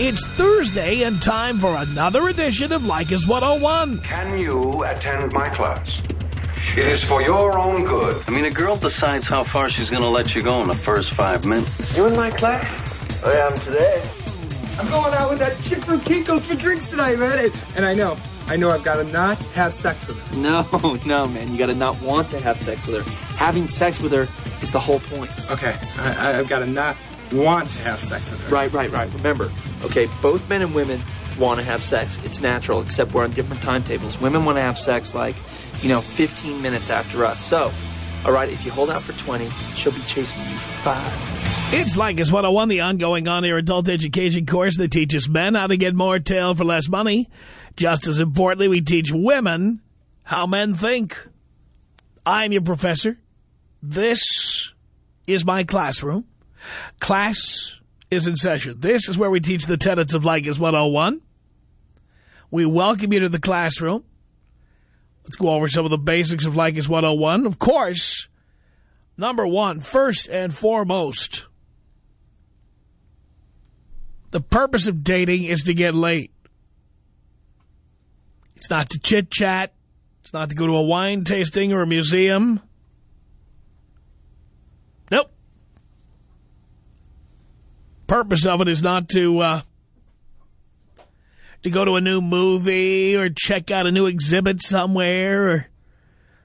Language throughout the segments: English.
It's Thursday and time for another edition of Leykis 101. Can you attend my class? It is for your own good. I mean, a girl decides how far she's going to let you go in the first five minutes. You in my class? I am today. I'm going out with that chick from Kinko's for drinks tonight, man. And, and I know, I know I've got to not have sex with her. No, no, man. You got to not want to have sex with her. Having sex with her is the whole point. Okay, I, I've got to not want to have sex with her. Right, right, right. Remember, okay, both men and women want to have sex. It's natural, except we're on different timetables. Women want to have sex like, you know, 15 minutes after us. So, all right, if you hold out for 20, she'll be chasing you for five. It's Leykis 101, the ongoing on-air adult education course that teaches men how to get more tail for less money. Just as importantly, we teach women how men think. I'm your professor. This is my classroom. Class is in session. This is where we teach the tenets of Leykis 101. We welcome you to the classroom. Let's go over some of the basics of Leykis 101. Of course, number one, first and foremost, the purpose of dating is to get laid. It's not to chit-chat. It's not to go to a wine tasting or a museum. Purpose of it is not to uh, to go to a new movie or check out a new exhibit somewhere. Or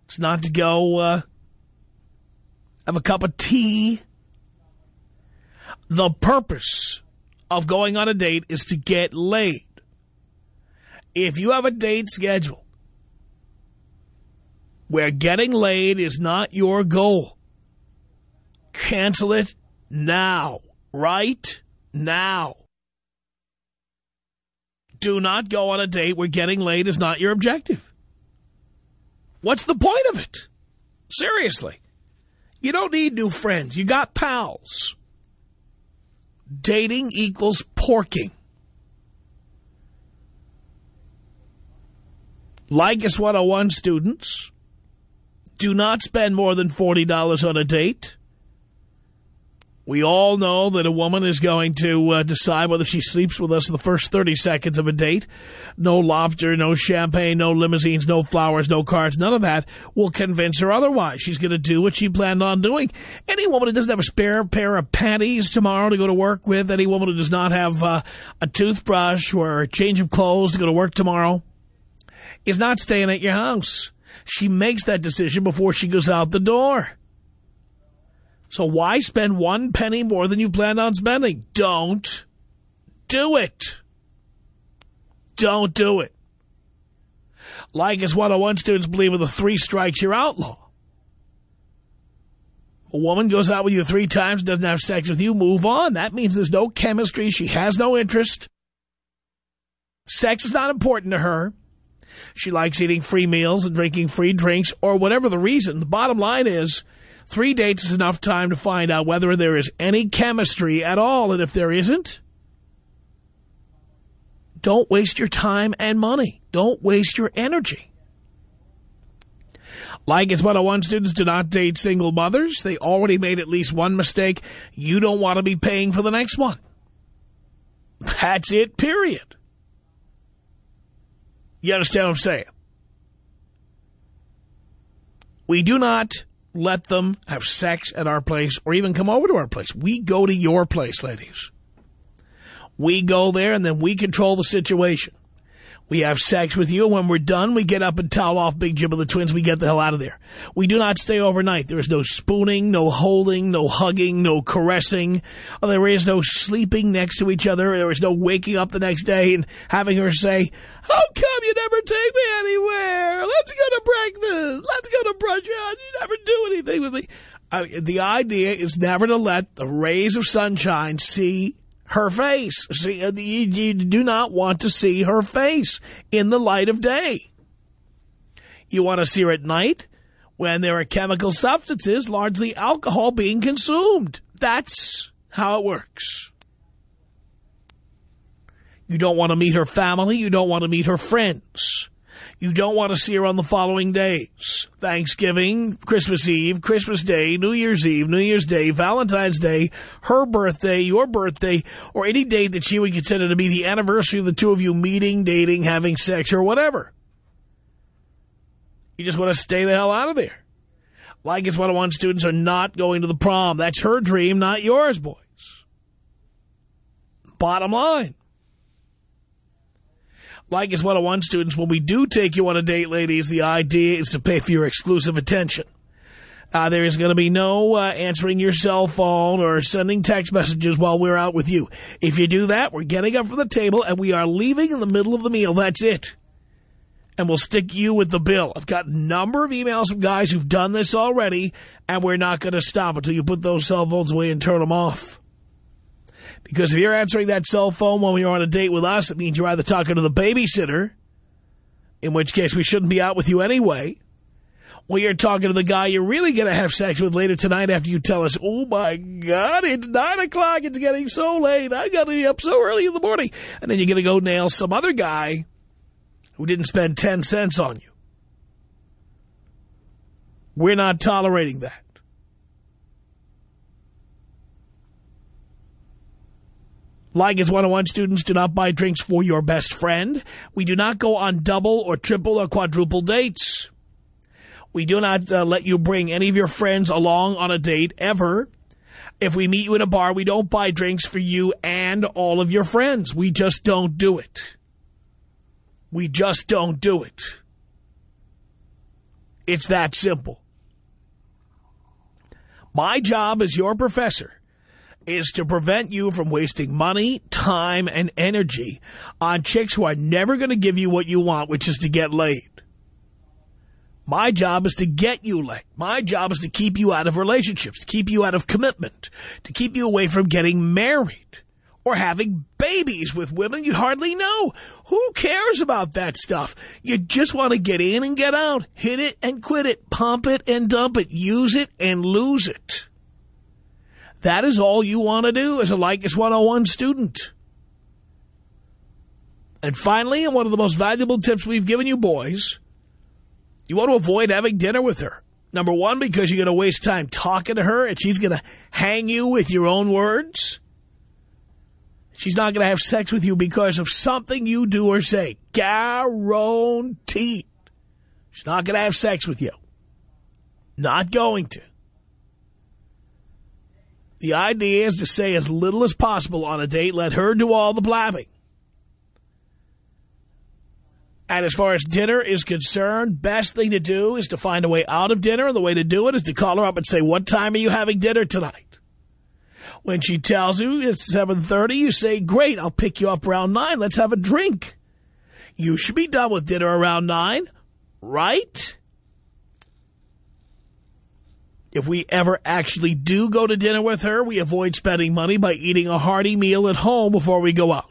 it's not to go uh, have a cup of tea. The purpose of going on a date is to get laid. If you have a date scheduled where getting laid is not your goal, cancel it now, right now. Do not go on a date where getting laid is not your objective. What's the point of it? Seriously. You don't need new friends. You got pals. Dating equals porking. Leykis 101 students, do not spend more than $40 on a date. We all know that a woman is going to uh, decide whether she sleeps with us in the first 30 seconds of a date. No lobster, no champagne, no limousines, no flowers, no cards, none of that will convince her otherwise. She's going to do what she planned on doing. Any woman who doesn't have a spare pair of panties tomorrow to go to work with, any woman who does not have uh, a toothbrush or a change of clothes to go to work tomorrow, is not staying at your house. She makes that decision before she goes out the door. So why spend one penny more than you planned on spending? Don't do it. Don't do it. Leykis 101 students believe with the three strikes, you're outlaw. A woman goes out with you three times, doesn't have sex with you, move on. That means there's no chemistry. She has no interest. Sex is not important to her. She likes eating free meals and drinking free drinks or whatever the reason. The bottom line is three dates is enough time to find out whether there is any chemistry at all. And if there isn't, don't waste your time and money. Don't waste your energy. Leykis 101 students do not date single mothers. They already made at least one mistake. You don't want to be paying for the next one. That's it, period. You understand what I'm saying? We do not let them have sex at our place or even come over to our place. We go to your place, ladies. We go there and then we control the situation. We have sex with you, and when we're done, we get up and towel off Big Jim and the twins. We get the hell out of there. We do not stay overnight. There is no spooning, no holding, no hugging, no caressing. Uh, there is no sleeping next to each other. There is no waking up the next day and having her say, how come you never take me anywhere? Let's go to breakfast. Let's go to brunch. You never do anything with me. I the idea is never to let the rays of sunshine see her face. See, uh, you, you do not want to see her face in the light of day. You want to see her at night when there are chemical substances, largely alcohol, being consumed. That's how it works. You don't want to meet her family. You don't want to meet her friends. You don't want to see her on the following days. Thanksgiving, Christmas Eve, Christmas Day, New Year's Eve, New Year's Day, Valentine's Day, her birthday, your birthday, or any date that she would consider to be the anniversary of the two of you meeting, dating, having sex, or whatever. You just want to stay the hell out of there. Leykis 101 students are not going to the prom. That's her dream, not yours, boys. Bottom line. Like Leykis 101 students, when we do take you on a date, ladies, the idea is to pay for your exclusive attention. Uh, there is going to be no uh, answering your cell phone or sending text messages while we're out with you. If you do that, we're getting up from the table and we are leaving in the middle of the meal. That's it. And we'll stick you with the bill. I've got a number of emails from guys who've done this already, and we're not going to stop until you put those cell phones away and turn them off. Because if you're answering that cell phone when you're on a date with us, it means you're either talking to the babysitter, in which case we shouldn't be out with you anyway, or you're talking to the guy you're really going to have sex with later tonight after you tell us, oh, my God, it's 9 o'clock, it's getting so late, I got to be up so early in the morning. And then you're going to go nail some other guy who didn't spend 10 cents on you. We're not tolerating that. Leykis 101 students do not buy drinks for your best friend. We do not go on double or triple or quadruple dates. We do not uh, let you bring any of your friends along on a date ever. If we meet you in a bar, we don't buy drinks for you and all of your friends. We just don't do it. We just don't do it. It's that simple. My job as your professor is to prevent you from wasting money, time, and energy on chicks who are never going to give you what you want, which is to get laid. My job is to get you laid. My job is to keep you out of relationships, to keep you out of commitment, to keep you away from getting married or having babies with women you hardly know. Who cares about that stuff? You just want to get in and get out, hit it and quit it, pump it and dump it, use it and lose it. That is all you want to do as a Leykis 101 student. And finally, and one of the most valuable tips we've given you boys, you want to avoid having dinner with her. Number one, because you're going to waste time talking to her and she's going to hang you with your own words. She's not going to have sex with you because of something you do or say. Guaranteed. She's not going to have sex with you. Not going to. The idea is to say as little as possible on a date. Let her do all the blabbing. And as far as dinner is concerned, best thing to do is to find a way out of dinner. And the way to do it is to call her up and say, what time are you having dinner tonight? When she tells you it's 7.30, you say, great, I'll pick you up around 9. Let's have a drink. You should be done with dinner around 9, right? If we ever actually do go to dinner with her, we avoid spending money by eating a hearty meal at home before we go out.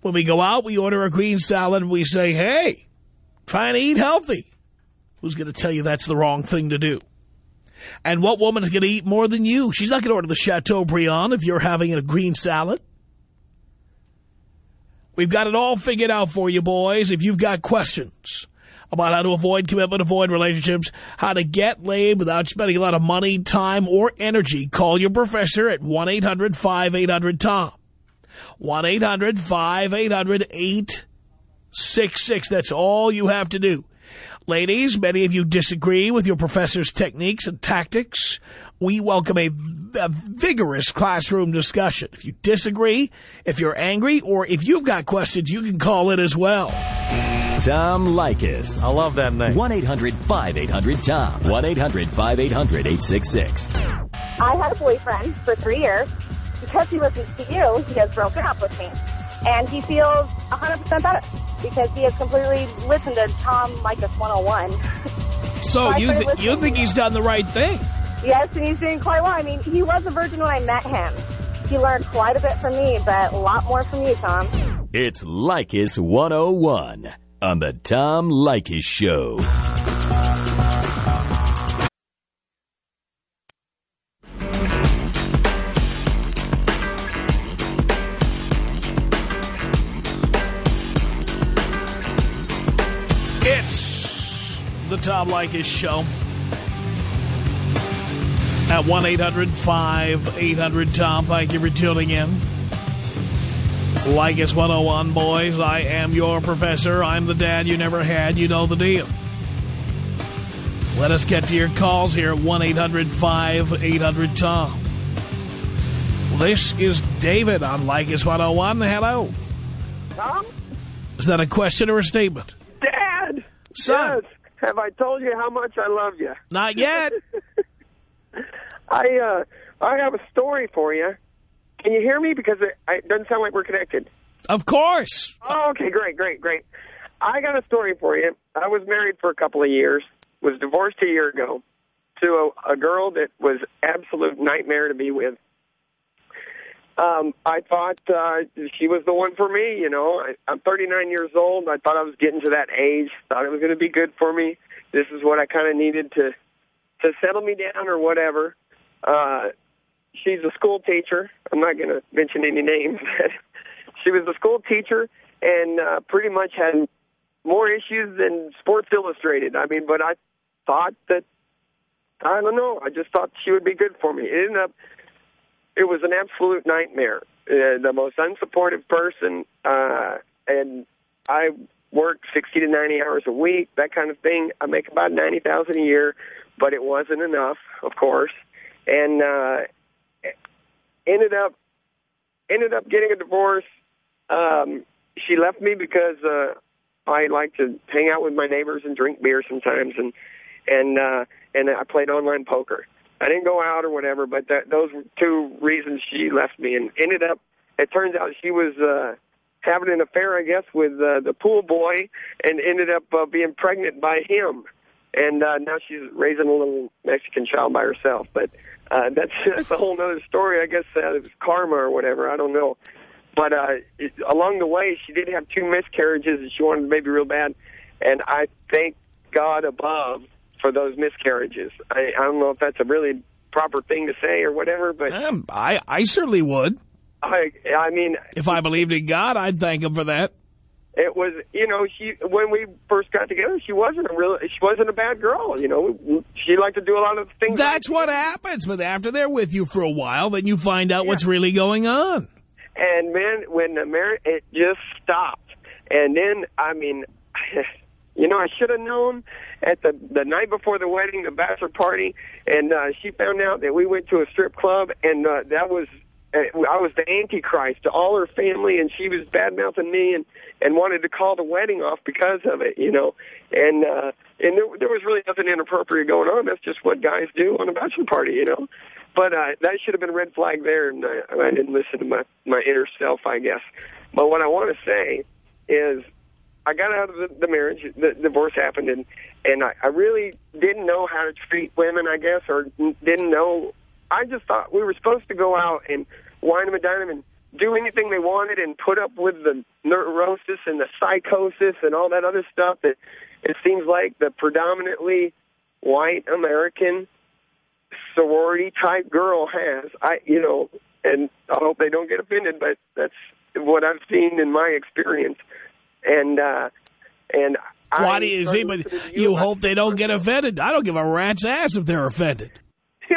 When we go out, we order a green salad and we say, hey, trying to eat healthy. Who's going to tell you that's the wrong thing to do? And what woman is going to eat more than you? She's not going to order the Chateaubriand if you're having a green salad. We've got it all figured out for you, boys. If you've got questions, about how to avoid commitment, avoid relationships, how to get laid without spending a lot of money, time, or energy. Call your professor at 1-800-5800-TOM. 1-800-5800-866. That's all you have to do. Ladies, many of you disagree with your professor's techniques and tactics. We welcome a, a vigorous classroom discussion. If you disagree, if you're angry, or if you've got questions, you can call it as well. Tom Leykis. I love that name. 1-800-5800-TOM. 1-800-5800-866. I had a boyfriend for three years. Because he listens to you, he has broken up with me. And he feels 100% better because he has completely listened to Tom Leykis 101. So I you, th you think he's done the right thing? Yes, and he's doing quite well. I mean, he was a virgin when I met him. He learned quite a bit from me, but a lot more from you, Tom. It's Leykis 101 on the Tom Leykis Show. It's the Tom Leykis Show. At 1-800-5800-TOM. Thank you for tuning in. Leykis 101, boys. I am your professor. I'm the dad you never had. You know the deal. Let us get to your calls here at 1-800-5800-TOM. This is David on Like Leykis 101. Hello. Tom? Is that a question or a statement? Dad! Son. Yes. Have I told you how much I love you? Not yet. I uh, I have a story for you. Can you hear me? Because it, it doesn't sound like we're connected. Of course. Oh, okay, great, great, great. I got a story for you. I was married for a couple of years, was divorced a year ago to a, a girl that was absolute nightmare to be with. Um, I thought uh, she was the one for me. You know, I, I'm 39 years old. I thought I was getting to that age. Thought it was going to be good for me. This is what I kind of needed to to settle me down or whatever. Uh, she's a school teacher. I'm not going to mention any names. she was a school teacher and uh, pretty much had more issues than Sports Illustrated. I mean, but I thought that I don't know. I just thought she would be good for me. It ended up it was an absolute nightmare. Uh, the most unsupportive person, uh, and I work 60 to 90 hours a week, that kind of thing. I make about 90,000 a year, but it wasn't enough, of course. And uh, ended up ended up getting a divorce. Um, she left me because uh, I like to hang out with my neighbors and drink beer sometimes, and and uh, and I played online poker. I didn't go out or whatever, but that, those were two reasons she left me, and ended up. It turns out she was uh, having an affair, I guess, with uh, the pool boy, and ended up uh, being pregnant by him. And uh, now she's raising a little Mexican child by herself. But uh, that's that's a whole other story. I guess uh, it was karma or whatever. I don't know. But uh, it, along the way, she did have two miscarriages, and she wanted a baby real bad. And I thank God above for those miscarriages. I, I don't know if that's a really proper thing to say or whatever, but Um, I, I certainly would. I I mean, If I believed in God, I'd thank him for that. It was you know she when we first got together, she wasn't a real she wasn't a bad girl. You know, she liked to do a lot of things. That's what happens. But after they're with you for a while, then you find out what's really going on. And man, when the marriage, it just stopped. And then, I mean, you know, I should have known at the the night before the wedding, the bachelor party, and uh, she found out that we went to a strip club, and uh, that was. Uh, I was the antichrist to all her family, and she was bad mouthing me, and and wanted to call the wedding off because of it, you know. And uh, and there, there was really nothing inappropriate going on. That's just what guys do on a bachelor party, you know. But uh, that should have been a red flag there, and I, I didn't listen to my my inner self, I guess. But what I want to say is, I got out of the, the marriage, the divorce happened, and and I, I really didn't know how to treat women, I guess, or didn't know. I just thought we were supposed to go out and wine them and dine them and do anything they wanted and put up with the neurosis and the psychosis and all that other stuff that it seems like the predominantly white American sorority type girl has. I, you know, and I hope they don't get offended, but that's what I've seen in my experience. And uh, and Why I do you see? But you hope they don't get offended. I don't give a rat's ass if they're offended.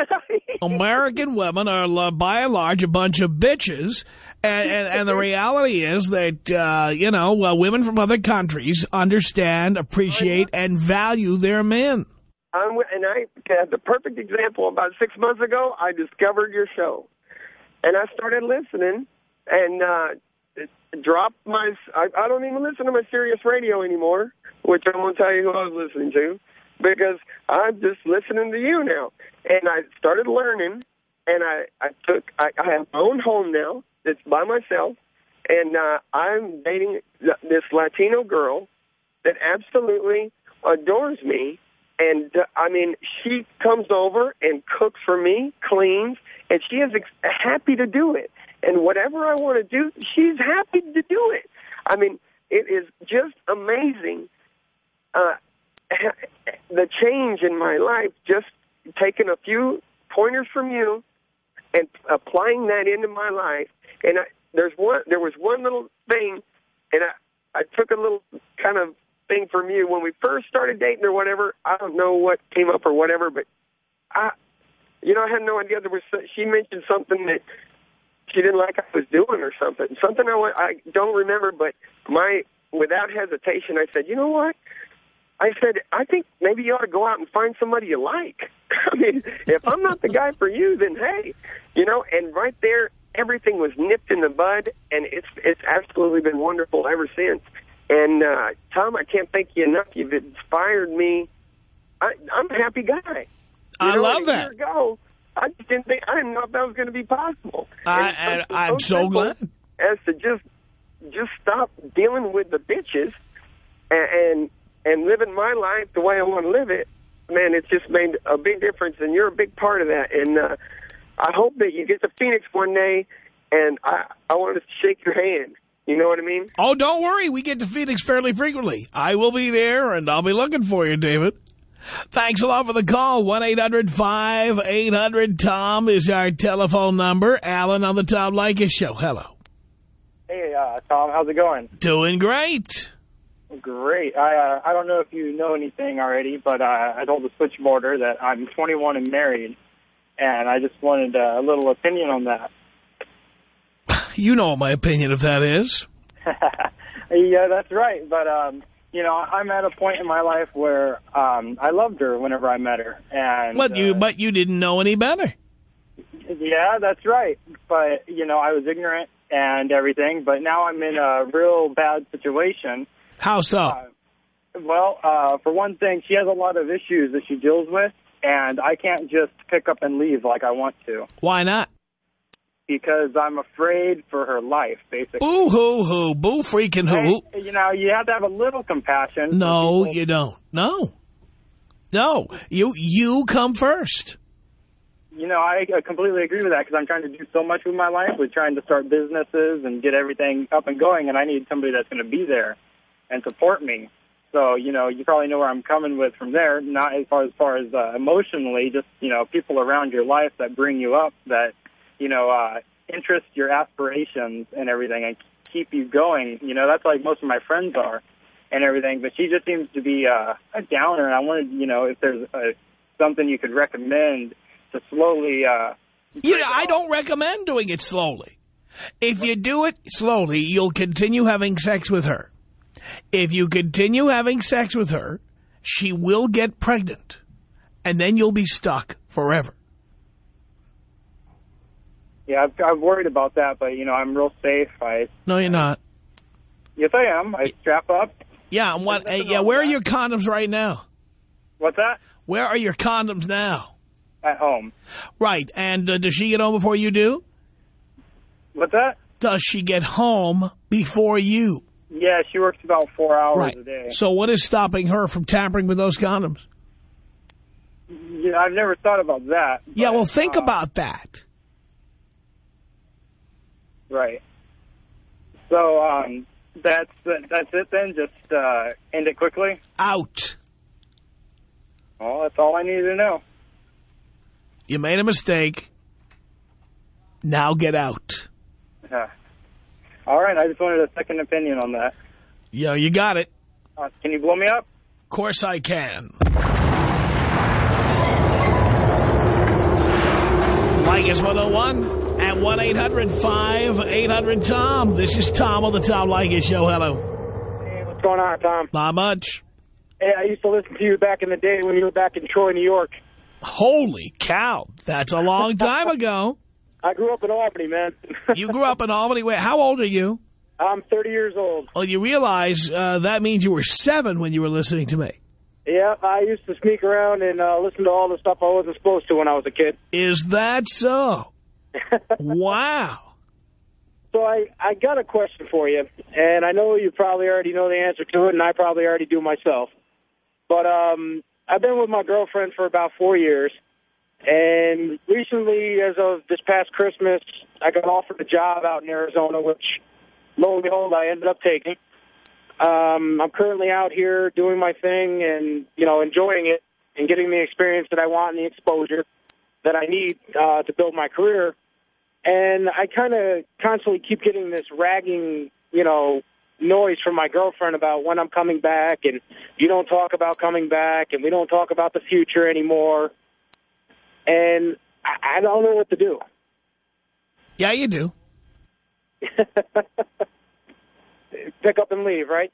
American women are, uh, by and large, a bunch of bitches. And, and, and the reality is that, uh, you know, uh, women from other countries understand, appreciate, and value their men. I'm, and I had the perfect example. About six months ago, I discovered your show, and I started listening, and uh, it dropped my. I, I don't even listen to my Sirius radio anymore, which I won't tell you who I was listening to, because I'm just listening to you now, and I started learning, and I I took. I, I have my own home now. It's by myself, and uh, I'm dating this Latino girl that absolutely adores me. And uh, I mean, she comes over and cooks for me, cleans, and she is ex- happy to do it. And whatever I want to do, she's happy to do it. I mean, it is just amazing uh, the change in my life. Just taking a few pointers from you and applying that into my life. And I, there's one, there was one little thing, and I, I took a little kind of thing from you when we first started dating or whatever. I don't know what came up or whatever, but I, you know, I had no idea there was. She mentioned something that she didn't like I was doing or something. Something I I don't remember, but my without hesitation, I said, you know what? I said, I think maybe you ought to go out and find somebody you like. I mean, if I'm not the guy for you, then hey, you know. And right there, everything was nipped in the bud, and it's it's absolutely been wonderful ever since. And uh, Tom, I can't thank you enough. You've inspired me. I, I'm a happy guy. You I know, love that. Ago, I just didn't think I didn't know if that was going to be possible. I, And something I'm so simple glad. as to just just stop dealing with the bitches and and, and living my life the way I want to live it. Man, it's just made a big difference, and you're a big part of that. And uh, I hope that you get to Phoenix one day, and I I want to shake your hand. You know what I mean? Oh, don't worry. We get to Phoenix fairly frequently. I will be there, and I'll be looking for you, David. Thanks a lot for the call. 1-800-5800-TOM is our telephone number. Alan on the Tom Leykis Show. Hello. Hey, uh, Tom, how's it going? Doing great. Great. I uh, I don't know if you know anything already, but uh, I told the switchboarder that I'm 21 and married, and I just wanted uh, a little opinion on that. You know what my opinion of that is. yeah, that's right. But um, you know, I'm at a point in my life where um, I loved her whenever I met her, and But you, uh, but you didn't know any better. Yeah, that's right. But, you know, I was ignorant and everything, but now I'm in a real bad situation. How so? Uh, well, uh, for one thing, she has a lot of issues that she deals with, and I can't just pick up and leave like I want to Why not? because I'm afraid for her life, basically. Boo hoo hoo. Boo freaking hoo. Hey, you know, you have to have a little compassion. No, you don't. No. No. You, you come first. You know, I completely agree with that because I'm trying to do so much with my life, with trying to start businesses and get everything up and going, and I need somebody that's going to be there and support me. So, you know, you probably know where I'm coming with from there. Not as far as far as uh, emotionally, just you know, people around your life that bring you up, that you know, uh, interest your aspirations and everything, and keep you going. You know, that's like most of my friends are, and everything. But she just seems to be uh, a downer, and I wanted, you know, if there's uh something you could recommend to slowly. Uh, You know, I don't recommend doing it slowly. If you do it slowly, you'll continue having sex with her. If you continue having sex with her, she will get pregnant. And then you'll be stuck forever. Yeah, I've, I've worried about that, but you know, I'm real safe. I No, you're not. yes, I am. I strap up. Yeah, and what? Uh, yeah, where are your condoms right now? What's that? Where are your condoms now? At home. Right, and uh, does she get home before you do? What's that? Does she get home before you? Yeah, she works about four hours Right. a day. So what is stopping her from tampering with those condoms? Yeah, I've never thought about that. Yeah, well, think uh, about that. Right. So, um, that's that's it then. Just uh, end it quickly. Out. Well, that's all I need to know. You made a mistake. Now get out. Uh, all right, I just wanted a second opinion on that. Yeah, you got it. Uh, can you blow me up? Of course I can. Leykis 101 at 1-800-5800-TOM. This is Tom on the Tom Leykis Show. Hello. Hey, what's going on, Tom? Not much. Hey, I used to listen to you back in the day when you were back in Troy, New York. Holy cow. That's a long time ago. I grew up in Albany, man. you grew up in Albany. Wait, how old are you? I'm 30 years old. Well, you realize uh, that means you were seven when you were listening to me. Yeah, I used to sneak around and uh, listen to all the stuff I wasn't supposed to when I was a kid. Is that so? wow. So I, I got a question for you, and I know you probably already know the answer to it, and I probably already do myself. But um, I've been with my girlfriend for about four years, and recently, as of this past Christmas, I got offered a job out in Arizona, which, lo and behold, I ended up taking. Um, I'm currently out here doing my thing and, you know, enjoying it and getting the experience that I want and the exposure that I need uh, to build my career. And I kind of constantly keep getting this ragging, you know, noise from my girlfriend about when I'm coming back and you don't talk about coming back and we don't talk about the future anymore. And I, I don't know what to do. Yeah, you do. Pick up and leave, right?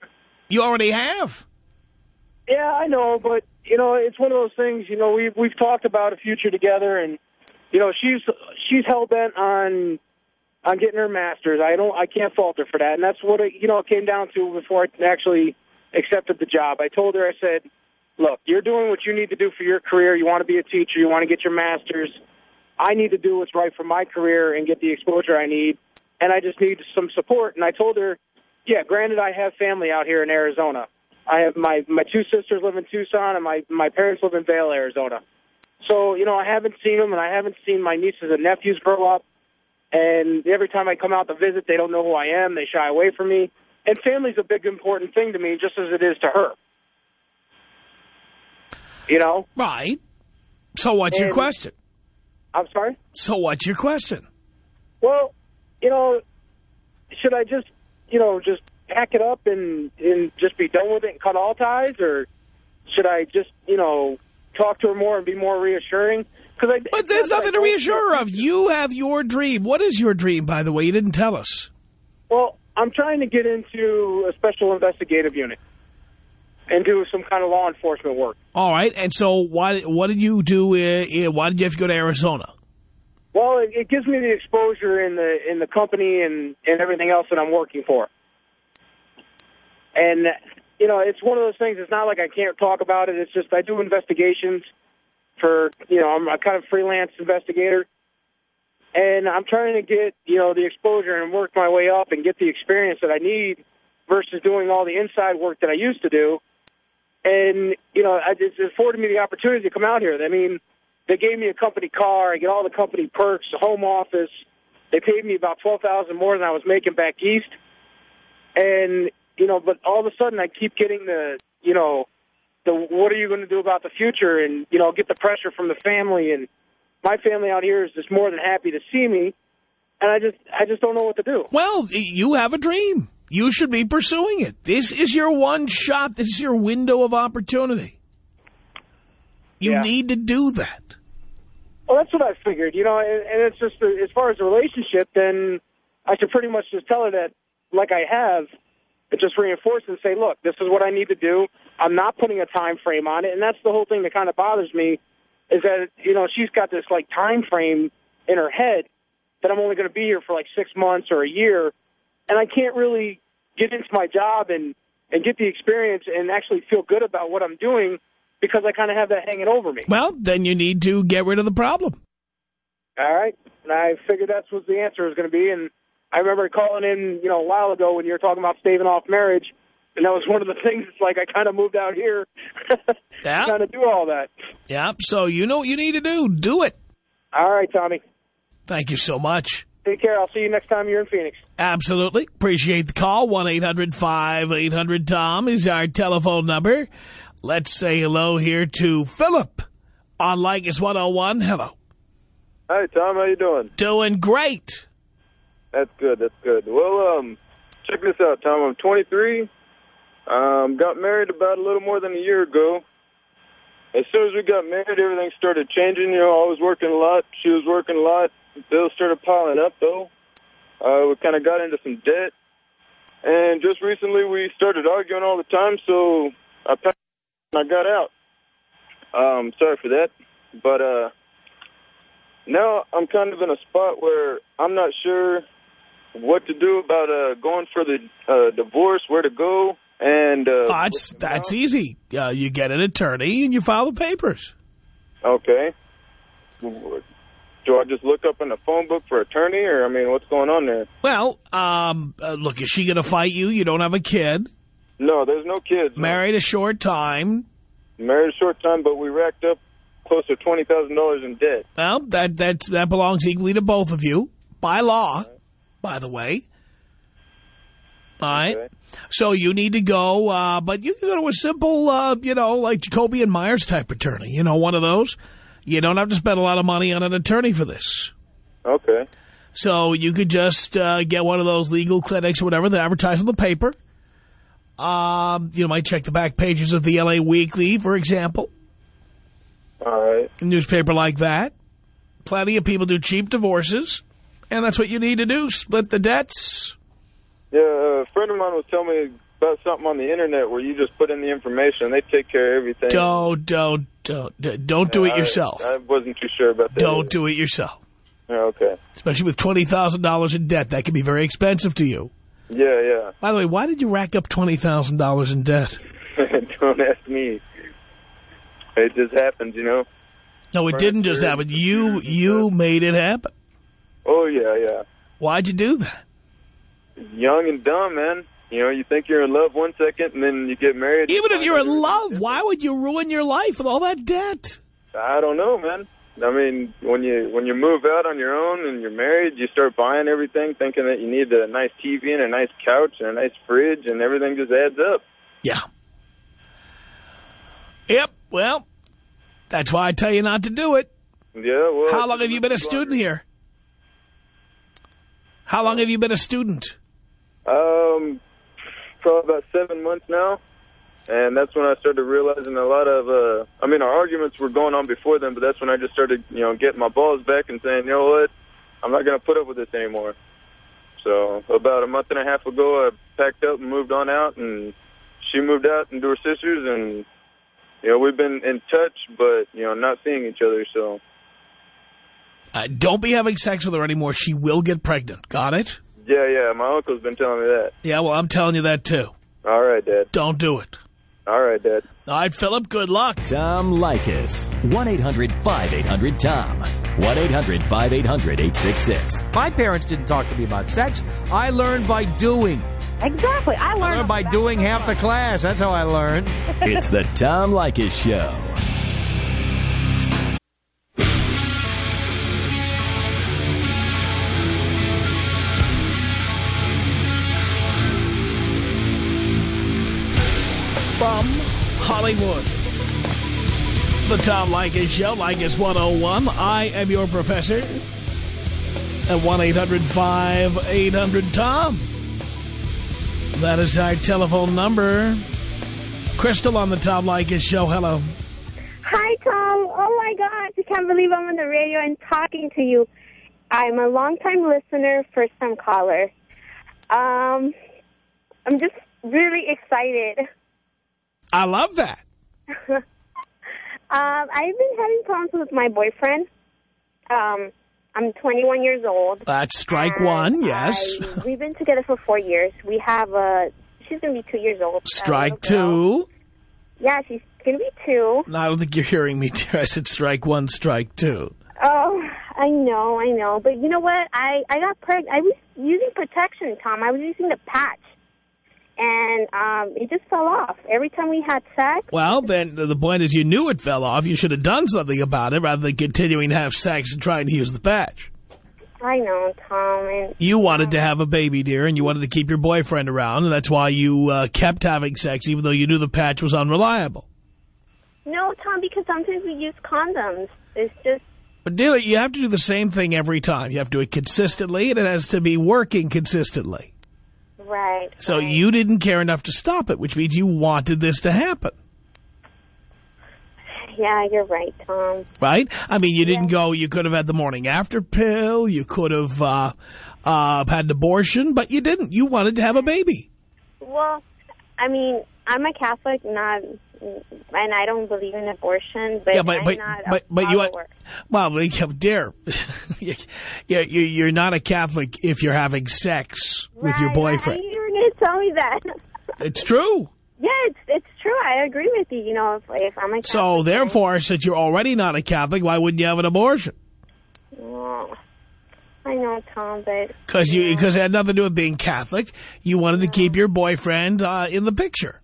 You already have. Yeah, I know, but you know, it's one of those things. You know, we've we've talked about a future together, and you know, she's she's hell bent on on getting her master's. I don't, I can't fault her for that, and that's what it, you know it came down to before I actually accepted the job. I told her, I said, look, you're doing what you need to do for your career. You want to be a teacher. You want to get your master's. I need to do what's right for my career and get the exposure I need, and I just need some support. And I told her, yeah, granted, I have family out here in Arizona. I have my my two sisters live in Tucson, and my my parents live in Vail, Arizona. So you know, I haven't seen them, and I haven't seen my nieces and nephews grow up. And every time I come out to visit, they don't know who I am. They shy away from me. And family's a big important thing to me, just as it is to her. You know? Right. So what's And- your question? I'm sorry. So what's your question? Well, you know, should I just, you know, just pack it up and and just be done with it and cut all ties, or should I just, you know, talk to her more and be more reassuring? Because I. But there's nothing to reassure her of. You have your dream. What is your dream, by the way? You didn't tell us. Well, I'm trying to get into a special investigative unit and do some kind of law enforcement work. All right. And so why, what did you do? Uh, uh, why did you have to go to Arizona? Well, it, it gives me the exposure in the in the company and and everything else that I'm working for. And you know, it's one of those things. It's not like I can't talk about it. It's just I do investigations for you know I'm a kind of freelance investigator, and I'm trying to get you know the exposure and work my way up and get the experience that I need versus doing all the inside work that I used to do. And you know, I- it's afforded me the opportunity to come out here. I mean, they gave me a company car. I get all the company perks, the home office. They paid me about twelve thousand more than I was making back east. And you know, but all of a sudden I keep getting the you know the what are you going to do about the future, and you know, get the pressure from the family. And my family out here is just more than happy to see me. And I just I just don't know what to do. Well, you have a dream. You should be pursuing it. This is your one shot. This is your window of opportunity. You Yeah. need to do that. Well, that's what I figured, you know, and, and it's just as far as the relationship, then I should pretty much just tell her that, like I have, but just reinforce and say, look, this is what I need to do. I'm not putting a time frame on it, and that's the whole thing that kind of bothers me, is that you know she's got this like time frame in her head that I'm only going to be here for like six months or a year, and I can't really get into my job and and get the experience and actually feel good about what I'm doing because I kind of have that hanging over me. Well, then you need to get rid of the problem. All right. And I figured that's what the answer was going to be. And I remember calling in, you know, a while ago when you were talking about staving off marriage. And that was one of the things, it's like I kind of moved out here Yeah. to do all that. Yeah, so you know what you need to do. Do it. All right, Tommy. Thank you so much. Take care. I'll see you next time you're in Phoenix. Absolutely. Appreciate the call. 1-800-5800-TOM is our telephone number. Let's say hello here to Philip on Leykis 101. Hello. Hi, Tom. How you doing? Doing great. That's good. That's good. Well, um, check this out, Tom. I'm 23. Um, got married about a little more than a year ago. As soon as we got married, everything started changing. You know, I was working a lot. She was working a lot. Bills started piling up, though. Uh, we kind of got into some debt. And just recently, we started arguing all the time, so I packed I got out. Um, sorry for that, but uh, now I'm kind of in a spot where I'm not sure what to do about uh going for the uh, divorce, where to go, and uh, that's that's easy. Uh, you get an attorney and you file the papers. okay. Do I just look up in the phone book for attorney, or I mean, what's going on there? Well, um, uh, look, is she going to fight you? You don't have a kid. No, there's no kids. no. Married a short time. Married a short time, but we racked up close to twenty thousand dollars in debt. Well, that that that belongs equally to both of you by law, by the way. All right. Okay. So you need to go, uh, but you can go to a simple, uh, you know, like Jacoby and Myers type attorney. You know, one of those. You don't have to spend a lot of money on an attorney for this. Okay. So you could just uh, get one of those legal clinics or whatever that advertise in the paper. Um, you might check the back pages of the L.A. Weekly, for example. All right. A newspaper like that. Plenty of people do cheap divorces. And that's what you need to do, split the debts. Yeah, a friend of mine was telling me about something on the internet where you just put in the information and they take care of everything. Don't, don't, don't, don't do Yeah, it I- yourself. I, wasn't too sure about that. Don't either. do it yourself. Yeah, okay. Especially with $20,000 in debt. That can be very expensive to you. Yeah, yeah. By the way, why did you rack up $20,000 in debt? Don't ask me. It just happened, you know. No, it didn't just happen. You, you made it happen. Oh yeah, yeah. Why'd you do that? Young and dumb, man. You know, you think you're in love one second, and then you get married. Even if you're in love, why would you ruin your life with all that debt? I don't know, man. I mean, when you when you move out on your own and you're married, you start buying everything, thinking that you need a nice TV and a nice couch and a nice fridge, and everything just adds up. Yeah. Yep, well, that's why I tell you not to do it. Yeah. Well. How long have you been a student here? How long have you been a student? Um, probably about seven months now. And that's when I started realizing a lot of, uh, I mean, our arguments were going on before then, but that's when I just started, you know, getting my balls back and saying, you know what, I'm not going to put up with this anymore. So about a month and a half ago, I packed up and moved on out, and she moved out into her sister's, and, you know, we've been in touch, but, you know, not seeing each other, so. Uh, don't be having sex with her anymore. She will get pregnant. Got it? Yeah, yeah, my uncle's been telling me that. Yeah, well, I'm telling you that, too. All right, Dad. Don't do it. All right, Dad. All right, Philip, good luck. Tom Leykis. 1-800-5800-TOM. 1-800-5800-866. My parents didn't talk to me about sex. I learned by doing. Exactly. I I learned learned by doing half the class. That's how I learned. It's the Tom Leykis Show. From Hollywood. The Tom Leykis Show, Leykis 101. I am your professor. At 1-800-5800-TOM. That is our telephone number. Crystal on the Tom Leykis Show. Hello. Hi, Tom. Oh, my gosh. I can't believe I'm on the radio and talking to you. I'm a long-time listener, first-time caller. Um, I'm just really excited. I love that. um, I've been having problems with my boyfriend. Um, I'm 21 years old. That's strike one, yes. I- we've been together for four years. We have a... She's going to be two years old. Strike two. Yeah, she's going to be two. No, I don't think you're hearing me, dear. I said strike one, strike two. Oh, I know, I know. But you know what? I, I got pregnant. I was using protection, Tom. I was using the patch. And um, it just fell off. Every time we had sex, Well, then the point is you knew it fell off. You should have done something about it rather than continuing to have sex and trying to use the patch. I know, Tom. And You wanted to have a baby, dear, and you wanted to keep your boyfriend around, and that's why you uh, kept having sex even though you knew the patch was unreliable. no, Tom, because sometimes we use condoms. It's just, But, dear, you have to do the same thing every time. You have to do it consistently, and it has to be working consistently. Right. So you didn't care enough to stop it, which means you wanted this to happen, Yeah, you're right, Tom. right? I mean, you didn't go, you could have had the morning after pill, you could have uh, uh, had an abortion, but you didn't. You wanted to have a baby. Well, I mean, I'm a Catholic, not and I don't believe in abortion, but yeah, but I'm but not but, but you follower. well, dear, you- you- you're not a Catholic if you're having sex with your boyfriend. You were going to tell me that. It's true. yeah, it's it's true. I agree with you. You know, if, if I'm a Catholic, So therefore, since you're already not a Catholic, why wouldn't you have an abortion? Oh, I know, Tom, but Because you because it had nothing to do with being Catholic. You wanted to keep your boyfriend uh, in the picture.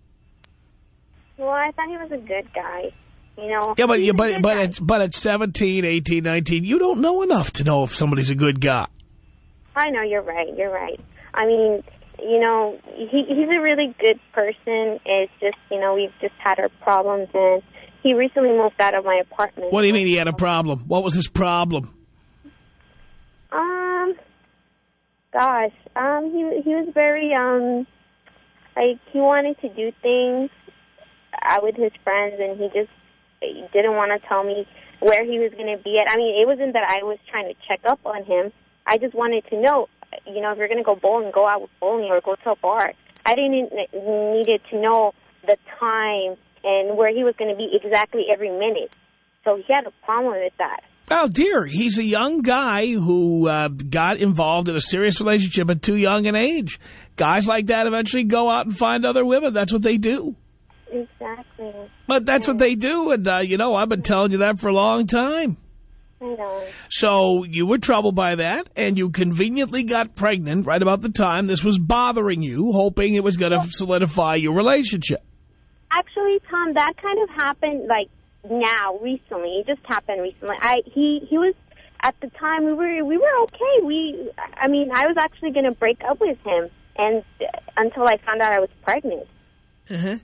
Well, I thought he was a good guy. You know. Yeah, but you but but guy. it's but at 17, 18, 19, you don't know enough to know if somebody's a good guy. I know you're right. You're right. I mean, you know, he he's a really good person. It's just, you know, we've just had our problems, and he recently moved out of my apartment. What do you mean he had a problem? What was his problem? Um, gosh, um, he he was very um, like he wanted to do things uh, with his friends, and he just didn't want to tell me where he was going to be at. I mean, it wasn't that I was trying to check up on him. I just wanted to know, you know, if you're going to go bowling, go out with bowling or go to a bar. I didn't needed to know the time and where he was going to be exactly every minute. So he had a problem with that. Well, dear, he's a young guy who uh, got involved in a serious relationship at too young an age. Guys like that eventually go out and find other women. That's what they do. Exactly. But that's what they do, and, uh, you know, I've been telling you that for a long time. I know. So you were troubled by that, and you conveniently got pregnant right about the time this was bothering you, hoping it was going to solidify your relationship. Actually, Tom, that kind of happened like now, recently. It just happened recently. I he he was at the time we were we were okay. We I mean, I was actually going to break up with him and uh, until I found out I was pregnant. Uh-huh.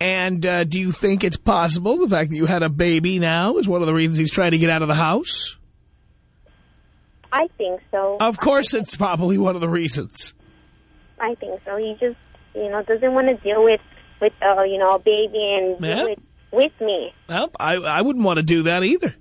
And uh, do you think it's possible, the fact that you had a baby now is one of the reasons he's trying to get out of the house? I think so. Of course it's probably one of the reasons. I think so. He just, you know, doesn't want to deal with with uh, you know, a baby and Yeah. with with me. Well, I, I wouldn't want to do that either.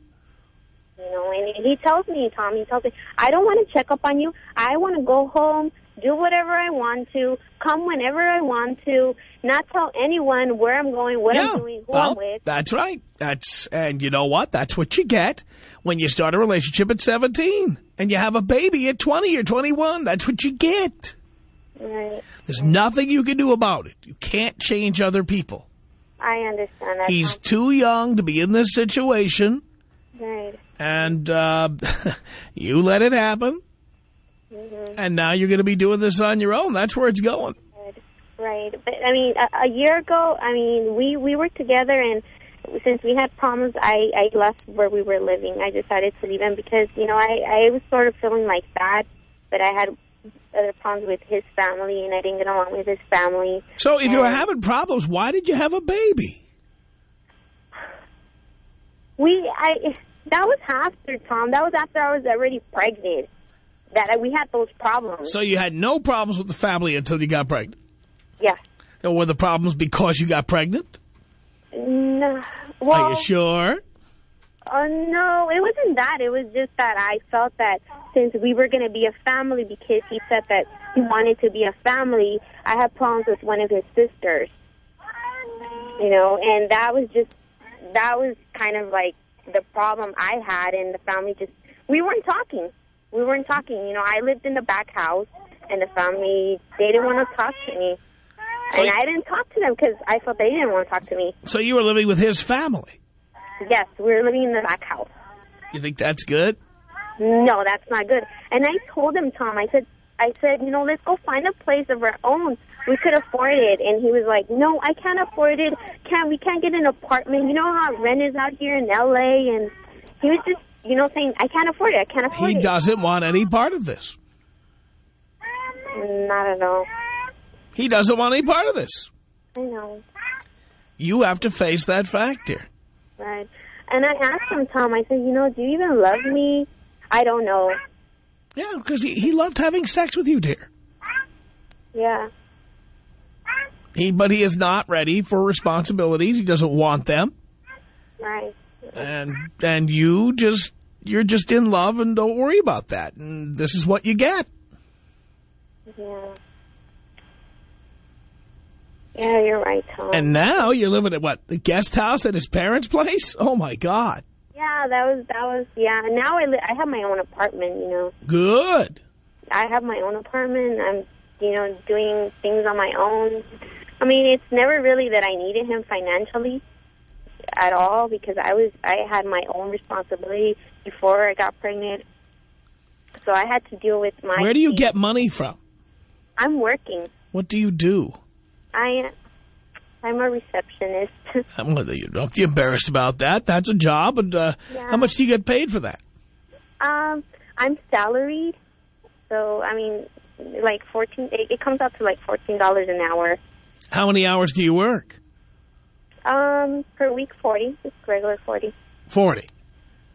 You know, and he tells me, Tom, he tells me, I don't want to check up on you. I want to go home, do whatever I want to, come whenever I want to, not tell anyone where I'm going, what I'm doing, who well, I'm with. that's right. That's And you know what? That's what you get when you start a relationship at 17 and you have a baby at 20 or 21. That's what you get. Right. There's nothing you can do about it. You can't change other people. I understand that. He's too young to be in this situation, Right. and uh, you let it happen, hmm and now you're going to be doing this on your own. That's where it's going. Right. But, I mean, a, a year ago, I mean, we, we were together, and since we had problems, I, I left where we were living. I decided to leave him because, you know, I, I was sort of feeling like bad, but I had other problems with his family, and I didn't get along with his family. So if you were having problems, why did you have a baby? We, I, that was after, Tom. That was after I was already pregnant. That we had those problems. So you had no problems with the family until you got pregnant. Yes. Or were the problems because you got pregnant? No. Well, Are you sure? Uh, no, it wasn't that. It was just that I felt that since we were going to be a family, because he said that he wanted to be a family, I had problems with one of his sisters. You know, and that was just, that was kind of like the problem I had, and the family just, we weren't talking. We weren't talking. You know, I lived in the back house, and the family, they didn't want to talk to me. And I didn't talk to them because I felt they didn't want to talk to me. So you were living with his family. Yes, we were living in the back house. You think that's good? No, that's not good. And I told him, Tom, I said, I said, you know, let's go find a place of our own. We could afford it. And he was like, no, I can't afford it. Can't we can't get an apartment? You know how rent is out here in L.A. And he was just, you know, saying, I can't afford it. I can't afford He it. He doesn't want any part of this. Mm, not at all. He doesn't want any part of this. I know, You have to face that fact here. right? And I asked him, Tom, I said, you know, do you even love me? I don't know. Yeah, because he, he loved having sex with you, dear. Yeah. He, but he is not ready for responsibilities. He doesn't want them. Right. And and you just, you're just in love and don't worry about that. And this is what you get. Yeah. Yeah, you're right, Tom. And now you're living at, what, the guest house at his parents' place? Oh, my God. yeah, that was that was yeah. Now I li- I have my own apartment. You know, Good. I have my own apartment. I'm you know doing things on my own. I mean, it's never really that I needed him financially at all because I was I had my own responsibility before I got pregnant. So I had to deal with my. Where do you get money from? I'm working. What do you do? I I'm a receptionist. I'm, well, you don't be embarrassed about that. That's a job. And uh, Yeah. how much do you get paid for that? um, I'm salaried, so I mean, like fourteen. It, it comes out to like fourteen dollars an hour. How many hours do you work? Um, per week, forty. Just regular forty. 40.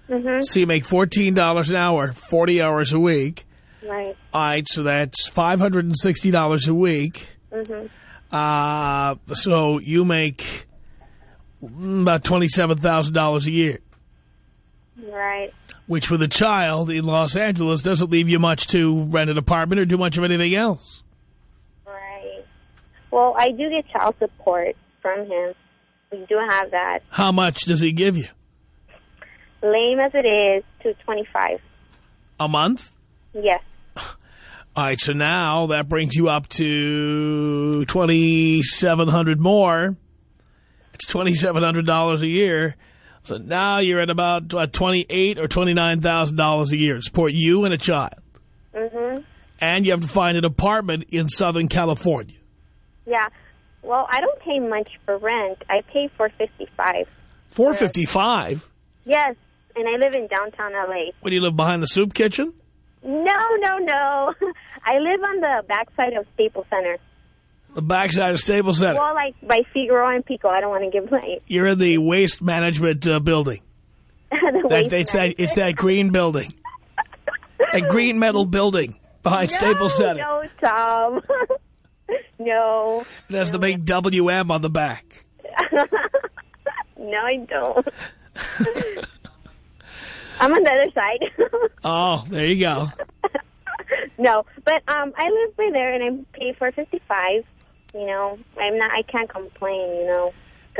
Mhm. So you make $14 an hour, 40 hours a week. Right. All right, so that's $560 a week. Mhm. Uh, so you make mm, about $27,000 a year, Right. which with a child in Los Angeles doesn't leave you much to rent an apartment or do much of anything else. Right. Well, I do get child support from him. We do have that. How much does he give you? Lame as it is, two twenty-five. A month? Yes. All right, so now that brings you up to 2700 more. It's $2,700 a year. So now you're at about uh, 28 or $29,000 a year to support you and a child. Mm -hmm. And you have to find an apartment in Southern California. Yeah. Well, I don't pay much for rent. I pay for fifty-five. 455 Yes, and I live in downtown LA. Do you live behind the soup kitchen? No, no, no. I live on the backside of Staples Center. The backside of Staples Center. Well, like by Figueroa and Pico. I don't want to give my You're in the waste management uh, building. the That, waste it's, that, it's that green building. That green metal building behind no, Staples Center. No, Tom. no. It has the big WM on the back. no, I don't. I'm on the other side. Oh, there you go. no, but um, I live by there, and I pay for fifty-five. You know, I'm not. I can't complain. You know.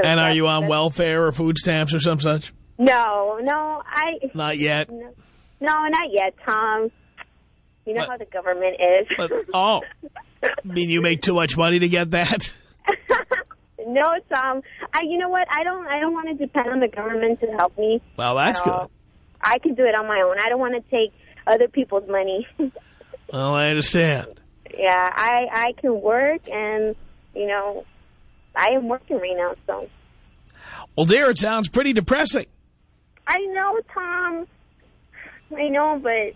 And are you on welfare or food stamps or some such? No, no, I. Not yet. No, no, not yet, Tom. You know But- how the government is. But, oh, I mean you make too much money to get that? no, Tom. I. You know what? I don't. I don't want to depend on the government to help me. Well, that's good. I can do it on my own. I don't want to take other people's money. Well, I understand. yeah, I I can work, and you know, I am working right now, so Well, there it sounds pretty depressing. I know, Tom. I know, but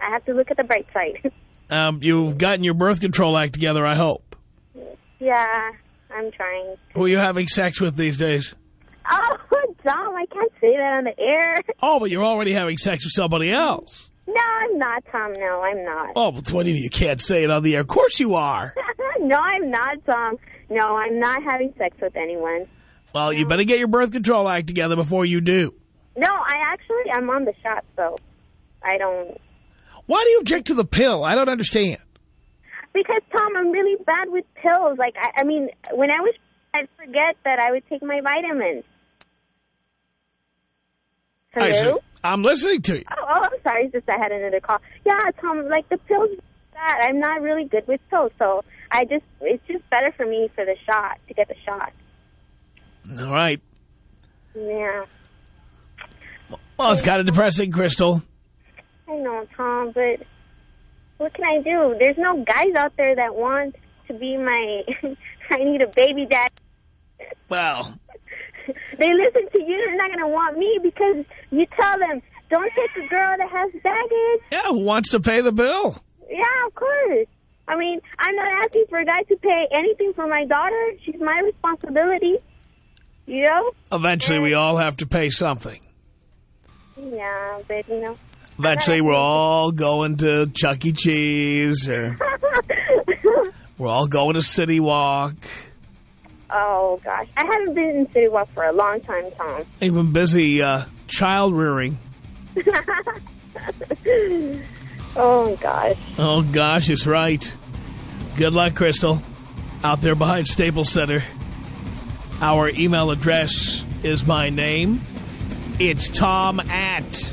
I have to look at the bright side. Um, you've gotten your birth control act together, I hope. yeah, I'm trying. Who are you having sex with these days? Oh, Tom, I can't say that on the air. Oh, but you're already having sex with somebody else. No, I'm not, Tom. No, I'm not. Oh, but what do you you can't say it on the air? Of course you are. no, I'm not, Tom. No, I'm not having sex with anyone. Well, you better get your birth control act together before you do. No, I actually, I'm on the shot, so I don't. Why do you object to the pill? I don't understand. Because, Tom, I'm really bad with pills. Like, I, I mean, when I was, I'd forget that I would take my vitamins. Hello? I'm listening to you. Oh, oh, I'm sorry. It's just I had another call. Yeah, Tom, like the pills, that I'm not really good with pills, so I just, it's just better for me for the shot, to get the shot. All right. Yeah. Well, it's kind of depressing, Crystal. I know, Tom, but what can I do? There's no guys out there that want to be my, I need a baby dad. Well, They listen to you, they're not going to want me because you tell them, don't take a girl that has baggage. yeah, who wants to pay the bill? Yeah, of course. I mean, I'm not asking for a guy to pay anything for my daughter. She's my responsibility. You know? Eventually, we all have to pay something. Yeah, but, you know. Eventually, we're all going to Chuck E. Cheese, or we're all going to City Walk. oh, gosh. I haven't been in City Walk for a long time, Tom. Even busy uh, child rearing. oh, gosh. Oh, gosh, it's right. Good luck, Crystal. out there behind Staples Center. Our email address is my name. It's Tom at